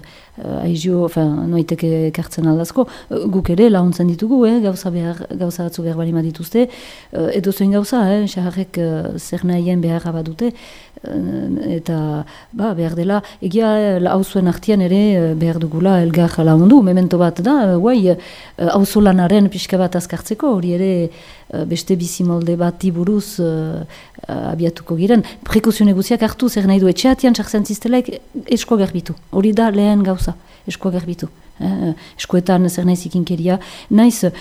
aizio, noiteke ekartzen aldazko, uh, guk ere launtzen ditugu, eh, gauza, behar, gauza atzu behar bali madituzte, uh, edo zuen gauza, eh, xarrek uh, zer nahien beharra badute, eta ba, behar dela, egia hau zuen artian ere behar dugula elgar laundu, memento bat da, guai, hau uh, lanaren pixka bat azkartzeko, hori ere beste bizimolde bat buruz uh, abiatuko giren. Prekusione guziak hartu, zer nahi du etxeatian sartzen ziztelaik esko garbitu. Hori da lehen gauza, esko garbitu. Eh, eskoetan zer nahi zikinkeria. Naiz, uh,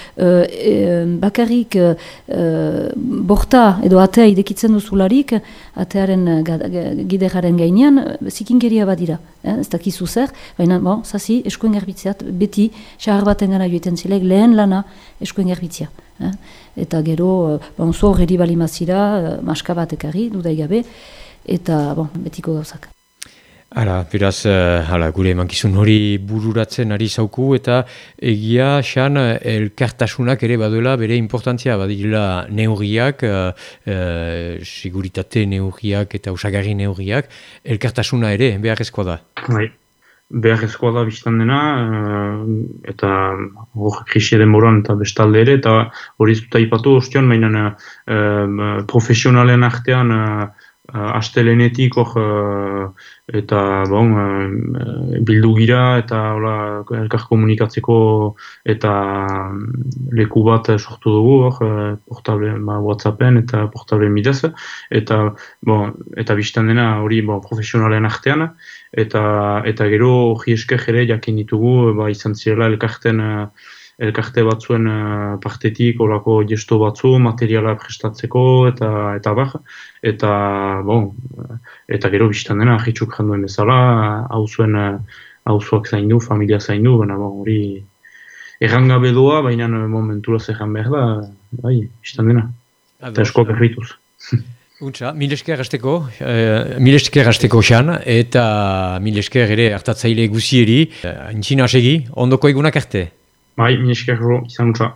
bakarrik uh, borta edo atea idekitzen duzularik, atearen gideraren gainean, zikinkeria badira. Eh, ez dakizu zer, baina, bon, zazi, eskoen garbitzeat, beti, xahar baten gana joetan zilek, lehen lana eskoen garbitzea. Eh? Eta gero, bon, zo horreri bali mazira, maska bat ekarri, dudaigabe, eta, bon, betiko gauzak. Hala, beraz, uh, hala, gure emankizun hori bururatzen ari zauku eta egia xan elkartasunak ere baduela bere importantzia badila neurriak, uh, uh, siguritate neurriak eta usagarri neurriak, elkartasuna ere beharrezkoa da. Bai, beharrezkoa da biztan dena eta hor krisi denboran eta bestalde ere eta hori zuta ipatu ostion, baina uh, profesionalen artean uh, astelenetik uh, eta bon, uh, bildu gira eta hola, elkar komunikatzeko eta leku bat sortu dugu uh, portable, ba, whatsappen eta portable midez. Eta, bon, eta biztan dena hori bon, profesionalen artean. Eta, eta gero hori esker ere jakin ditugu ba, izan zirela elkarten elkarte batzuen uh, partetik olako gesto batzu, materiala prestatzeko eta eta bar, eta bon, eta gero biztan dena janduen bezala, hau zuen hau zuak zaindu, familia zaindu, baina bon, hori errangabe doa, baina momentura zerran behar da, bai, izan dena. Eta eskoak errituz. Untza, mil esker hasteko, uh, mil esker hasteko xan, eta mil esker ere hartatzaile guzieri, uh, segi, ondoko egunak arte. Bai, mil esker izan untza.